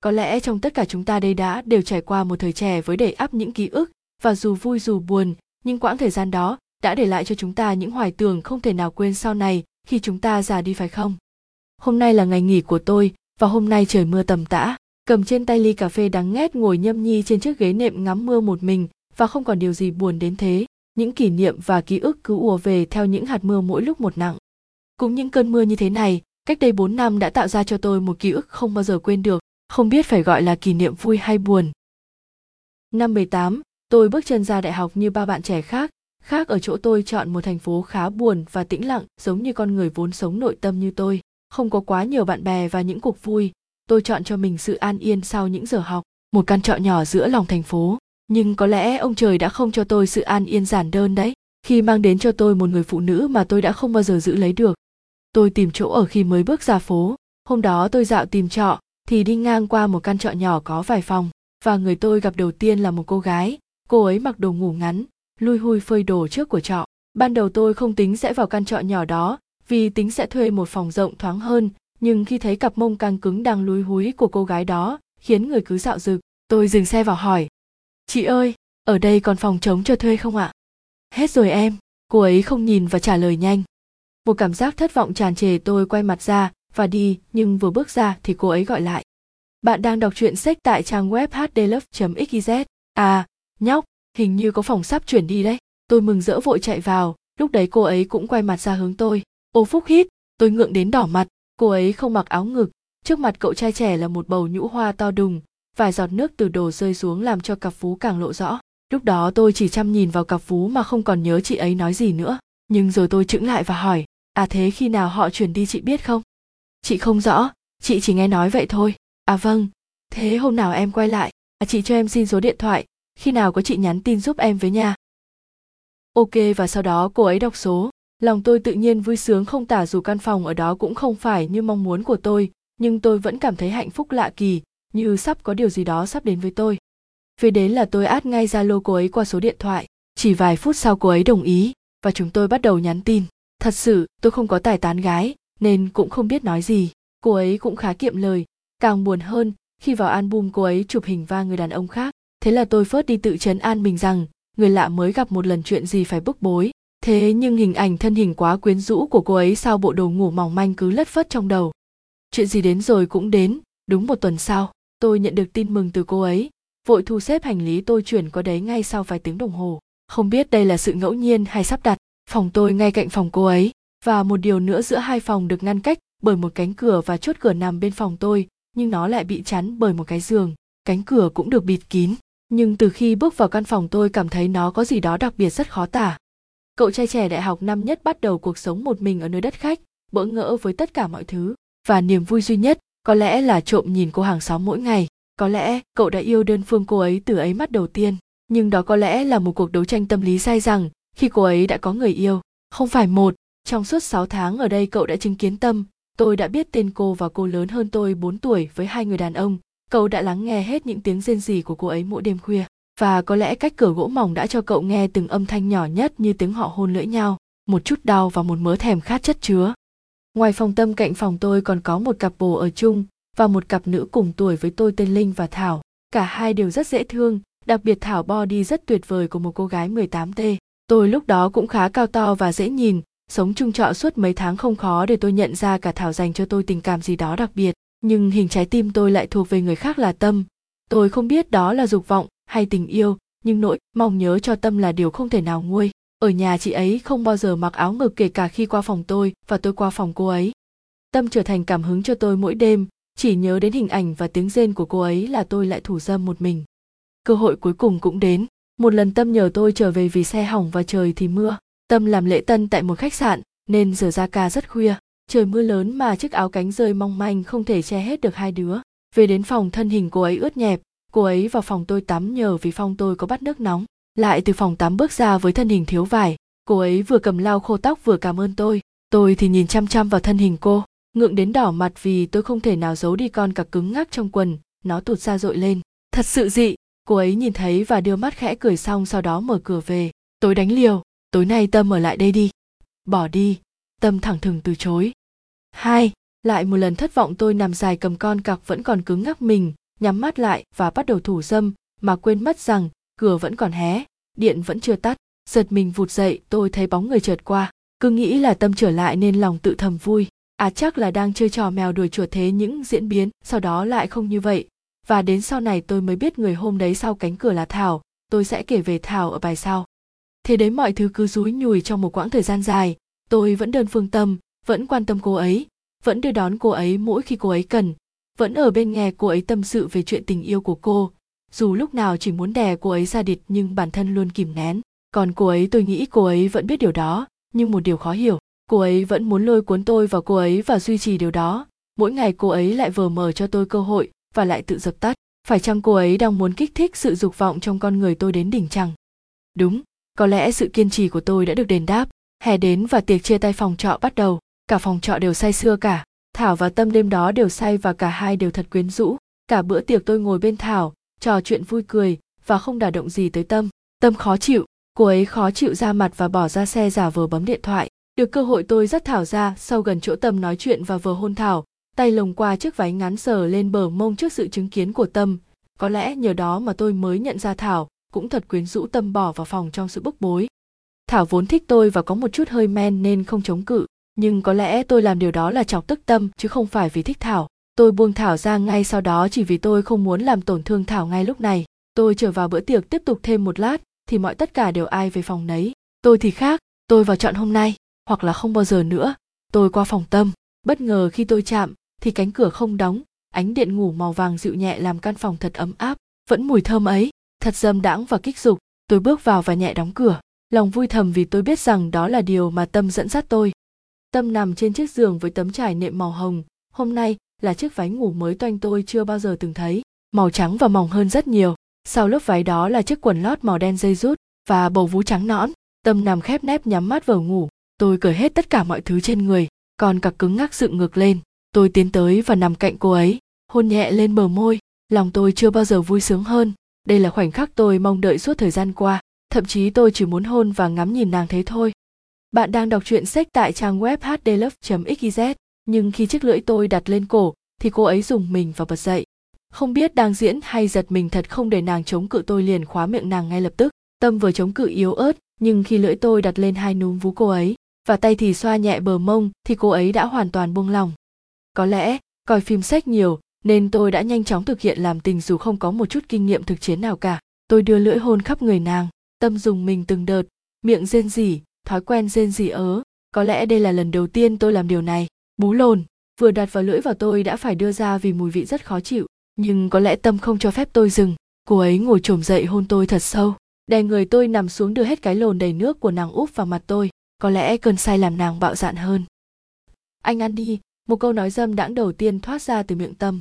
có lẽ trong tất cả chúng ta đây đã đều trải qua một thời trẻ với đầy ắp những ký ức, và dù vui dù buồn, nhưng quãng thời gian đó đã để lại cho chúng ta những hoài tưởng không thể nào quên sau này khi chúng ta già đi phải không? Hôm nay là ngày nghỉ của tôi, và hôm nay trời mưa tầm tã. Cầm trên tay ly cà phê đắng nghét ngồi nhâm nhi trên chiếc ghế nệm ngắm mưa một mình, và không còn điều gì buồn đến thế. Những kỷ niệm và ký ức cứ ùa về theo những hạt mưa mỗi lúc một nặng. Cũng những cơn mưa như thế này, cách đây 4 năm đã tạo ra cho tôi một ký ức không bao giờ quên được không biết phải gọi là kỷ niệm vui hay buồn. Năm 18, tôi bước chân ra đại học như ba bạn trẻ khác, khác ở chỗ tôi chọn một thành phố khá buồn và tĩnh lặng giống như con người vốn sống nội tâm như tôi, không có quá nhiều bạn bè và những cuộc vui, tôi chọn cho mình sự an yên sau những giờ học, một căn trọ nhỏ giữa lòng thành phố. Nhưng có lẽ ông trời đã không cho tôi sự an yên giản đơn đấy, khi mang đến cho tôi một người phụ nữ mà tôi đã không bao giờ giữ lấy được. Tôi tìm chỗ ở khi mới bước ra phố, hôm đó tôi dạo tìm trọ, thì đi ngang qua một căn trọ nhỏ có vài phòng, và người tôi gặp đầu tiên là một cô gái. Cô ấy mặc đồ ngủ ngắn, lui hui phơi đồ trước của trọ. Ban đầu tôi không tính sẽ vào căn trọ nhỏ đó, vì tính sẽ thuê một phòng rộng thoáng hơn, nhưng khi thấy cặp mông căng cứng đang lúi húi của cô gái đó, khiến người cứ dạo rực tôi dừng xe vào hỏi, chị ơi, ở đây còn phòng trống cho thuê không ạ? Hết rồi em. Cô ấy không nhìn và trả lời nhanh. Một cảm giác thất vọng tràn trề tôi quay mặt ra và đi, nhưng vừa bước ra thì cô ấy gọi lại bạn đang đọc truyện sách tại trang web hdlove.xyz à nhóc, hình như có phòng sắp chuyển đi đấy. Tôi mừng rỡ vội chạy vào. Lúc đấy cô ấy cũng quay mặt ra hướng tôi. Ô phúc hít, tôi ngượng đến đỏ mặt. Cô ấy không mặc áo ngực. Trước mặt cậu trai trẻ là một bầu nhũ hoa to đùng. Vài giọt nước từ đồ rơi xuống làm cho cặp phú càng lộ rõ. Lúc đó tôi chỉ chăm nhìn vào cặp phú mà không còn nhớ chị ấy nói gì nữa. Nhưng rồi tôi chững lại và hỏi à thế khi nào họ chuyển đi chị biết không? Chị không rõ. Chị chỉ nghe nói vậy thôi à vâng thế hôm nào em quay lại à chị cho em xin số điện thoại, khi nào có chị nhắn tin giúp em với nha. Ok, và sau đó cô ấy đọc số. Lòng tôi tự nhiên vui sướng không tả dù căn phòng ở đó cũng không phải như mong muốn của tôi, nhưng tôi vẫn cảm thấy hạnh phúc lạ kỳ, như sắp có điều gì đó sắp đến với tôi. Về đến là tôi át ngay zalo cô ấy qua số điện thoại. Chỉ vài phút sau cô ấy đồng ý, và chúng tôi bắt đầu nhắn tin. Thật sự, tôi không có tài tán gái, nên cũng không biết nói gì. Cô ấy cũng khá kiệm lời càng buồn hơn, khi vào album cô ấy chụp hình va người đàn ông khác. Thế là tôi phớt đi tự chấn an mình rằng, người lạ mới gặp một lần chuyện gì phải bức bối. Thế nhưng hình ảnh thân hình quá quyến rũ của cô ấy sau bộ đồ ngủ mỏng manh cứ lất phất trong đầu. Chuyện gì đến rồi cũng đến, đúng một tuần sau, tôi nhận được tin mừng từ cô ấy. Vội thu xếp hành lý tôi chuyển qua đấy ngay sau vài tiếng đồng hồ. Không biết đây là sự ngẫu nhiên hay sắp đặt, phòng tôi ngay cạnh phòng cô ấy. Và một điều nữa giữa hai phòng được ngăn cách bởi một cánh cửa và chốt cửa nằm bên phòng tôi nhưng nó lại bị chắn bởi một cái giường. Cánh cửa cũng được bịt kín, nhưng từ khi bước vào căn phòng tôi cảm thấy nó có gì đó đặc biệt rất khó tả. Cậu trai trẻ đại học năm nhất bắt đầu cuộc sống một mình ở nơi đất khách, bỡ ngỡ với tất cả mọi thứ. Và niềm vui duy nhất có lẽ là trộm nhìn cô hàng xóm mỗi ngày. Có lẽ cậu đã yêu đơn phương cô ấy từ ấy mắt đầu tiên, nhưng đó có lẽ là một cuộc đấu tranh tâm lý dai rằng khi cô ấy đã có người yêu. Không phải một, trong suốt 6 tháng ở đây cậu đã chứng kiến tâm tôi đã biết tên cô và cô lớn hơn tôi 4 tuổi với hai người đàn ông cậu đã lắng nghe hết những tiếng rên rỉ của cô ấy mỗi đêm khuya và có lẽ cách cửa gỗ mỏng đã cho cậu nghe từng âm thanh nhỏ nhất như tiếng họ hôn lưỡi nhau một chút đau và một mớ thèm khát chất chứa ngoài phòng tâm cạnh phòng tôi còn có một cặp bồ ở chung và một cặp nữ cùng tuổi với tôi tên Linh và Thảo. Cả hai đều rất dễ thương, đặc biệt Thảo body rất tuyệt vời của một cô gái 18T. Tôi lúc đó cũng khá cao to và dễ nhìn, sống chung trọ suốt mấy tháng không khó để tôi nhận ra cả thảo dành cho tôi tình cảm gì đó đặc biệt. Nhưng hình trái tim tôi lại thuộc về người khác là tâm. Tôi không biết đó là dục vọng hay tình yêu, nhưng nỗi mong nhớ cho tâm là điều không thể nào nguôi. Ở nhà chị ấy không bao giờ mặc áo ngực kể cả khi qua phòng tôi và tôi qua phòng cô ấy. Tâm trở thành cảm hứng cho tôi mỗi đêm, chỉ nhớ đến hình ảnh và tiếng rên của cô ấy là tôi lại thủ dâm một mình. Cơ hội cuối cùng cũng đến. Một lần tâm nhờ tôi trở về vì xe hỏng và trời thì mưa. Tâm làm lễ tân tại một khách sạn nên giờ ra ca rất khuya. Trời mưa lớn mà chiếc áo cánh rơi mong manh không thể che hết được hai đứa. Về đến phòng thân hình cô ấy ướt nhẹp, cô ấy vào phòng tôi tắm nhờ vì phòng tôi có bắt nước nóng. Lại từ phòng tắm bước ra với thân hình thiếu vải, cô ấy vừa cầm lau khô tóc vừa cảm ơn tôi. Tôi thì nhìn chăm chăm vào thân hình cô, ngượng đến đỏ mặt vì tôi không thể nào giấu đi con cặc cứng ngắc trong quần, nó tụt ra dội lên. Thật sự dị, cô ấy nhìn thấy và đưa mắt khẽ cười xong sau đó mở cửa về. Tôi đánh liều, tối nay tâm ở lại đây đi. Bỏ đi. Tâm thẳng thừng từ chối. Hai, lại một lần thất vọng tôi nằm dài cầm con cặc vẫn còn cứng ngắc mình, nhắm mắt lại và bắt đầu thủ dâm, mà quên mất rằng, cửa vẫn còn hé, điện vẫn chưa tắt. Giật mình vụt dậy, tôi thấy bóng người trượt qua. Cứ nghĩ là tâm trở lại nên lòng tự thầm vui. À chắc là đang chơi trò mèo đuổi chuột thế những diễn biến, sau đó lại không như vậy. Và đến sau này tôi mới biết người hôm đấy sau cánh cửa là thảo, tôi sẽ kể về thảo ở bài sau thế đấy mọi thứ cứ rúi nhùi trong một quãng thời gian dài. Tôi vẫn đơn phương tâm, vẫn quan tâm cô ấy, vẫn đưa đón cô ấy mỗi khi cô ấy cần, vẫn ở bên nghe cô ấy tâm sự về chuyện tình yêu của cô. Dù lúc nào chỉ muốn đè cô ấy ra địt nhưng bản thân luôn kìm nén. Còn cô ấy, tôi nghĩ cô ấy vẫn biết điều đó, nhưng một điều khó hiểu, cô ấy vẫn muốn lôi cuốn tôi vào cô ấy và duy trì điều đó. Mỗi ngày cô ấy lại vờ mờ cho tôi cơ hội và lại tự dập tắt. Phải chăng cô ấy đang muốn kích thích sự dục vọng trong con người tôi đến đỉnh chăng? Đúng có lẽ sự kiên trì của tôi đã được đền đáp. Hè đến và tiệc chia tay phòng trọ bắt đầu. Cả phòng trọ đều say sưa cả. Thảo và tâm đêm đó đều say và cả hai đều thật quyến rũ. Cả bữa tiệc tôi ngồi bên thảo, trò chuyện vui cười và không đả động gì tới tâm. Tâm khó chịu. Cô ấy khó chịu ra mặt và bỏ ra xe giả vờ bấm điện thoại. Được cơ hội tôi dắt thảo ra, sau gần chỗ tâm nói chuyện và vừa hôn thảo, tay lồng qua chiếc váy ngắn sờ lên bờ mông trước sự chứng kiến của tâm. Có lẽ nhờ đó mà tôi mới nhận ra thảo cũng thật quyến rũ tâm bỏ vào phòng trong sự bức bối. Thảo vốn thích tôi và có một chút hơi men nên không chống cự, nhưng có lẽ tôi làm điều đó là chọc tức tâm, chứ không phải vì thích thảo. Tôi buông thảo ra ngay sau đó chỉ vì tôi không muốn làm tổn thương thảo ngay lúc này. Tôi trở vào bữa tiệc tiếp tục thêm một lát, thì mọi tất cả đều ai về phòng nấy. Tôi thì khác, tôi vào chọn hôm nay, hoặc là không bao giờ nữa. Tôi qua phòng tâm. Bất ngờ khi tôi chạm, thì cánh cửa không đóng, ánh điện ngủ màu vàng dịu nhẹ làm căn phòng thật ấm áp, vẫn mùi thơm ấy thật dâm đãng và kích dục, tôi bước vào và nhẹ đóng cửa. Lòng vui thầm vì tôi biết rằng đó là điều mà tâm dẫn dắt tôi. Tâm nằm trên chiếc giường với tấm trải nệm màu hồng. Hôm nay là chiếc váy ngủ mới toanh tôi chưa bao giờ từng thấy. Màu trắng và mỏng hơn rất nhiều. Sau lớp váy đó là chiếc quần lót màu đen dây rút và bầu vú trắng nõn. Tâm nằm khép nép nhắm mắt vào ngủ. Tôi cởi hết tất cả mọi thứ trên người, còn cả cứng ngắc dựng ngược lên. Tôi tiến tới và nằm cạnh cô ấy, hôn nhẹ lên bờ môi. Lòng tôi chưa bao giờ vui sướng hơn đây là khoảnh khắc tôi mong đợi suốt thời gian qua, thậm chí tôi chỉ muốn hôn và ngắm nhìn nàng thế thôi. Bạn đang đọc truyện sách tại trang web hdlove.xyz nhưng khi chiếc lưỡi tôi đặt lên cổ, thì cô ấy dùng mình và bật dậy. Không biết đang diễn hay giật mình thật không để nàng chống cự tôi liền khóa miệng nàng ngay lập tức. Tâm vừa chống cự yếu ớt, nhưng khi lưỡi tôi đặt lên hai núm vú cô ấy, và tay thì xoa nhẹ bờ mông, thì cô ấy đã hoàn toàn buông lòng có lẽ, coi phim sách nhiều nên tôi đã nhanh chóng thực hiện làm tình dù không có một chút kinh nghiệm thực chiến nào cả. Tôi đưa lưỡi hôn khắp người nàng, tâm dùng mình từng đợt, miệng rên rỉ, thói quen rên rỉ ớ. Có lẽ đây là lần đầu tiên tôi làm điều này. Bú lồn, vừa đặt vào lưỡi vào tôi đã phải đưa ra vì mùi vị rất khó chịu. Nhưng có lẽ tâm không cho phép tôi dừng. Cô ấy ngồi chồm dậy hôn tôi thật sâu. Đè người tôi nằm xuống đưa hết cái lồn đầy nước của nàng úp vào mặt tôi. Có lẽ cơn say làm nàng bạo dạn hơn. Anh ăn đi. Một câu nói dâm đãng đầu tiên thoát ra từ miệng tâm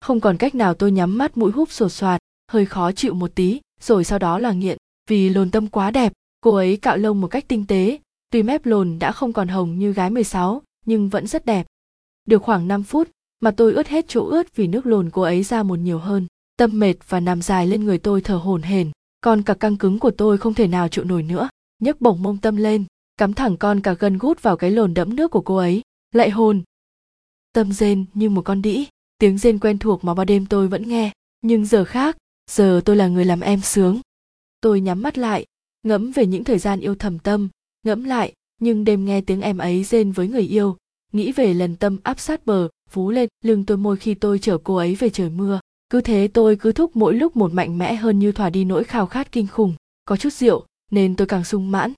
không còn cách nào tôi nhắm mắt mũi húp sột soạt hơi khó chịu một tí rồi sau đó là nghiện. Vì lồn tâm quá đẹp cô ấy cạo lông một cách tinh tế. Tuy mép lồn đã không còn hồng như gái 16, nhưng vẫn rất đẹp. Được khoảng 5 phút mà tôi ướt hết chỗ ướt vì nước lồn cô ấy ra một nhiều hơn. Tâm mệt và nằm dài lên người tôi thở hổn hển. Còn cả căng cứng của tôi không thể nào chịu nổi nữa. Nhấc bổng mông tâm lên cắm thẳng con cả gân gút vào cái lồn đẫm nước của cô ấy. Lại hồn. Tâm rên như một con đĩ tiếng rên quen thuộc mà bao đêm tôi vẫn nghe. Nhưng giờ khác, giờ tôi là người làm em sướng. Tôi nhắm mắt lại, ngẫm về những thời gian yêu thầm tâm, ngẫm lại, nhưng đêm nghe tiếng em ấy rên với người yêu, nghĩ về lần tâm áp sát bờ, vú lên, lưng tôi môi khi tôi chở cô ấy về trời mưa. Cứ thế tôi cứ thúc mỗi lúc một mạnh mẽ hơn như thỏa đi nỗi khao khát kinh khủng. Có chút rượu, nên tôi càng sung mãn.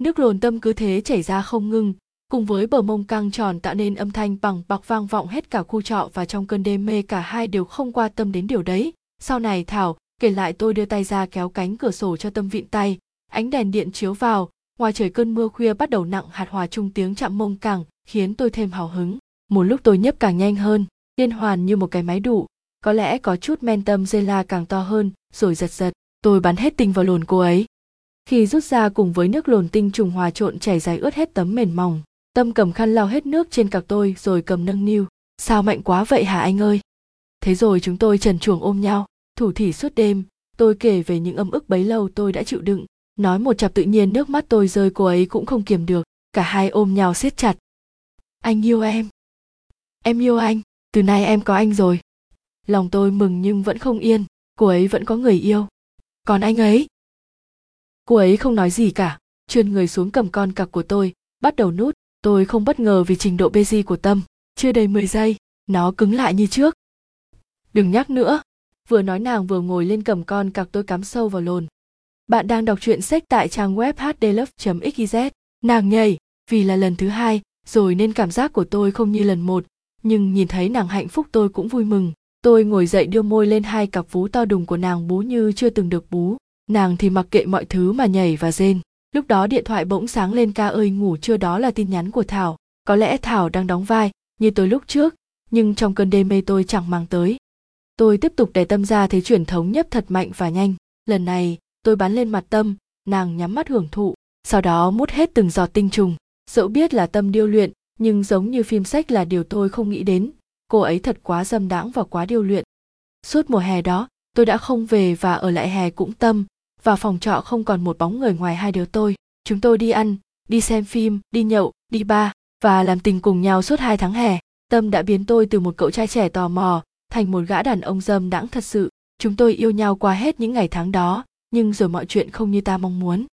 Nước lồn tâm cứ thế chảy ra không ngưng cùng với bờ mông căng tròn tạo nên âm thanh bằng bọc vang vọng hết cả khu trọ và trong cơn đêm mê, cả hai đều không qua tâm đến điều đấy. Sau này thảo kể lại tôi đưa tay ra kéo cánh cửa sổ cho tâm vịn tay. Ánh đèn điện chiếu vào. Ngoài trời cơn mưa khuya bắt đầu nặng hạt hòa chung tiếng chạm mông càng khiến tôi thêm hào hứng. Một lúc tôi nhấp càng nhanh hơn, liên hoàn như một cái máy đủ có lẽ có chút men tâm dây la càng to hơn, rồi giật giật. Tôi bắn hết tinh vào lồn cô ấy. Khi rút ra cùng với nước lồn tinh trùng hòa trộn chảy dài ướt hết tấm mền mỏng tâm cầm khăn lau hết nước trên cặp tôi rồi cầm nâng niu. Sao mạnh quá vậy hả anh ơi? Thế rồi chúng tôi trần chuồng ôm nhau. Thủ thỉ suốt đêm, tôi kể về những âm ức bấy lâu tôi đã chịu đựng. Nói một chặp tự nhiên nước mắt tôi rơi cô ấy cũng không kiềm được. Cả hai ôm nhau siết chặt. Anh yêu em. Em yêu anh. Từ nay em có anh rồi. Lòng tôi mừng nhưng vẫn không yên. Cô ấy vẫn có người yêu. Còn anh ấy? Cô ấy không nói gì cả. Trườn người xuống cầm con cặc của tôi, bắt đầu nút tôi không bất ngờ vì trình độ busy của tâm, chưa đầy 10 giây, nó cứng lại như trước. Đừng nhắc nữa. Vừa nói nàng vừa ngồi lên cầm con cặc tôi cắm sâu vào lồn. Bạn đang đọc truyện sách tại trang web hdlove xyz nàng nhảy, vì là lần thứ hai, rồi nên cảm giác của tôi không như lần một, nhưng nhìn thấy nàng hạnh phúc tôi cũng vui mừng. Tôi ngồi dậy đưa môi lên hai cặp vú to đùng của nàng bú như chưa từng được bú. Nàng thì mặc kệ mọi thứ mà nhảy và rên lúc đó điện thoại bỗng sáng lên, ca ơi, ngủ chưa? Đó là tin nhắn của thảo. Có lẽ thảo đang đóng vai như tôi lúc trước, nhưng trong cơn đê mê tôi chẳng mang tới. Tôi tiếp tục để tâm ra thấy truyền thống nhấp thật mạnh và nhanh. Lần này, tôi bắn lên mặt tâm, nàng nhắm mắt hưởng thụ, sau đó mút hết từng giọt tinh trùng. Dẫu biết là tâm điêu luyện, nhưng giống như phim sách là điều tôi không nghĩ đến. Cô ấy thật quá dâm đãng và quá điêu luyện. Suốt mùa hè đó, tôi đã không về và ở lại hè cũng tâm và phòng trọ không còn một bóng người ngoài hai đứa tôi. Chúng tôi đi ăn, đi xem phim, đi nhậu, đi bar và làm tình cùng nhau suốt hai tháng hè. Tâm đã biến tôi từ một cậu trai trẻ tò mò thành một gã đàn ông dâm đãng thật sự. Chúng tôi yêu nhau qua hết những ngày tháng đó, nhưng rồi mọi chuyện không như ta mong muốn.